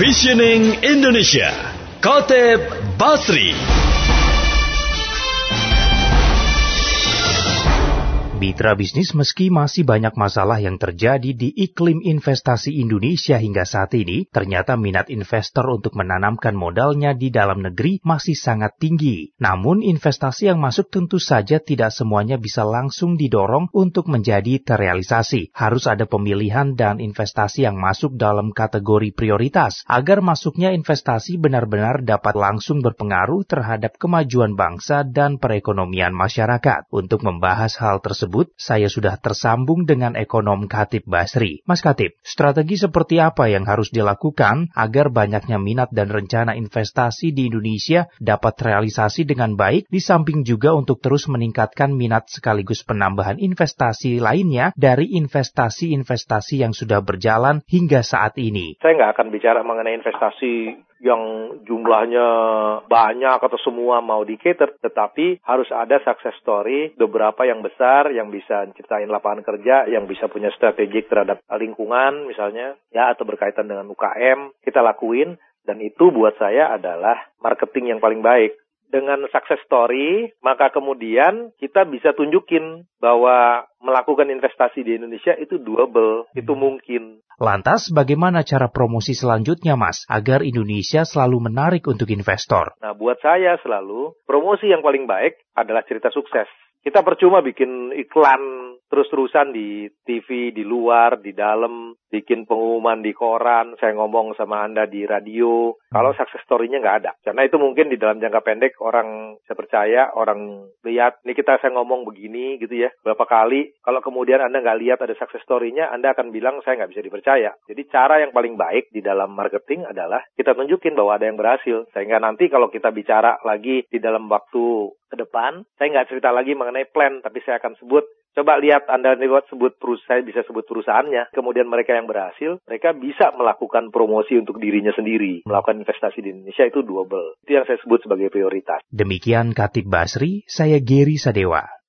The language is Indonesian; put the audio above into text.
Visioning Indonesia, Koteb Basri. Mitra bisnis meski masih banyak masalah yang terjadi di iklim investasi Indonesia hingga saat ini, ternyata minat investor untuk menanamkan modalnya di dalam negeri masih sangat tinggi. Namun investasi yang masuk tentu saja tidak semuanya bisa langsung didorong untuk menjadi terrealisasi. Harus ada pemilihan dan investasi yang masuk dalam kategori prioritas agar masuknya investasi benar-benar dapat langsung berpengaruh terhadap kemajuan bangsa dan perekonomian masyarakat. Untuk membahas hal tersebut, tersebut, saya sudah tersambung dengan ekonom Katib Basri. Mas Katib, strategi seperti apa yang harus dilakukan agar banyaknya minat dan rencana investasi di Indonesia dapat realisasi dengan baik, di samping juga untuk terus meningkatkan minat sekaligus penambahan investasi lainnya dari investasi-investasi yang sudah berjalan hingga saat ini? Saya nggak akan bicara mengenai investasi yang jumlahnya banyak atau semua mau di cater, tetapi harus ada success story beberapa yang besar yang bisa ciptain lapangan kerja, yang bisa punya strategik terhadap lingkungan misalnya, ya atau berkaitan dengan UKM, kita lakuin. Dan itu buat saya adalah marketing yang paling baik. Dengan success story, maka kemudian kita bisa tunjukin bahwa melakukan investasi di Indonesia itu doable, itu mungkin. Lantas bagaimana cara promosi selanjutnya Mas, agar Indonesia selalu menarik untuk investor? Nah buat saya selalu, promosi yang paling baik adalah cerita sukses. Kita percuma bikin iklan terus-terusan di TV, di luar, di dalam, bikin pengumuman di koran, saya ngomong sama Anda di radio, kalau success story-nya nggak ada. Karena itu mungkin di dalam jangka pendek orang saya percaya, orang lihat, ini kita saya ngomong begini gitu ya, berapa kali, kalau kemudian Anda nggak lihat ada success story-nya, Anda akan bilang saya nggak bisa dipercaya. Jadi cara yang paling baik di dalam marketing adalah kita tunjukin bahwa ada yang berhasil. Sehingga nanti kalau kita bicara lagi di dalam waktu ke depan, saya nggak cerita lagi mengenai plan, tapi saya akan sebut Coba lihat Anda lewat sebut perusahaan, bisa sebut perusahaannya. Kemudian mereka yang berhasil, mereka bisa melakukan promosi untuk dirinya sendiri. Melakukan investasi di Indonesia itu double. Itu yang saya sebut sebagai prioritas. Demikian Katib Basri, saya Geri Sadewa.